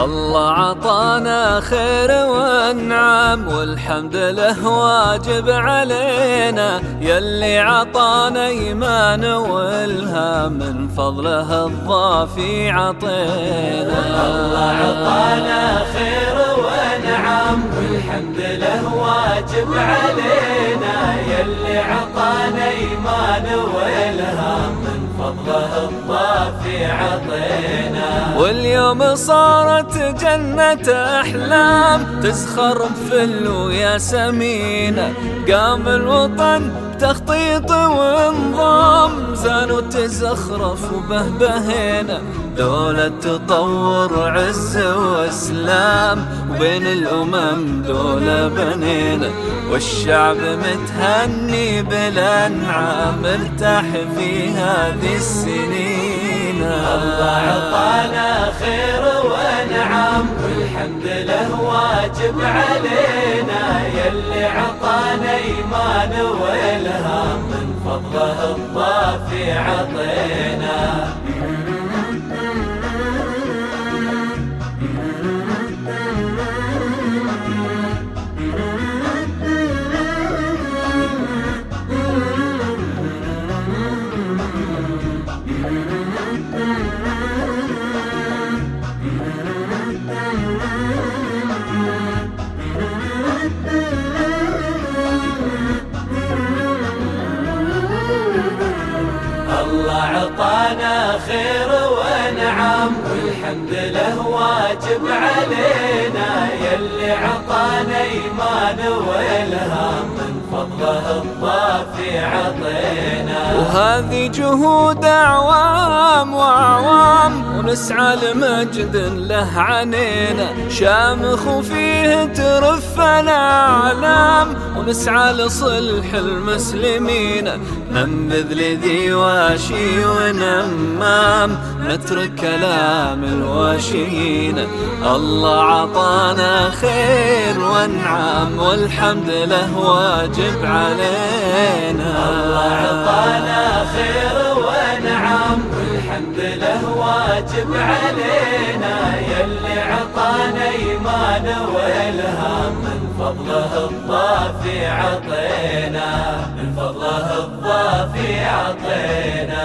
عطانا خير وانعم والحمد له واجب علينا. يلي عطانا إيمان والهام من فضله الضافي عطينا. الله عطانا خير وانعم والحمد له واجب علينا. يلي عطانا إيمان والهام من فضله الضافي عطينا. واليوم صارت جنة أحلام. تزخر بفل ويا سمينة قام الوطن تخطيط ونظام زان وتزخرف وبهبهينا دولة تطور عز واسلام. وبين الأمم دولة بنينا والشعب متهني بالانعام ارتاح في هذه السنين. الله عطانا خير وانعام والحمد له واجب علينا يلي عطانا إيمان والهام. من فضله الضافي عطينا. الله عطانا خير ونعم. والحمد له واجب علينا. يلي عطانا إيمان والهام. من فضله الضافي عطينا وهذه جهود أعوام واعوام ونسعى لمجد له عنينا. شامخ وفيه ترف الاعلام ونسعى لصلح المسلمين. ننبذ لذي واشي ونمام نترك كلام الواشين الله عطانا خير وانعام والحمد له واجب علينا. الله عطانا خير له واجب علينا يلي عطانا إيمان والهام. من فضله الضافي عطينا من فضله الضافي عطينا.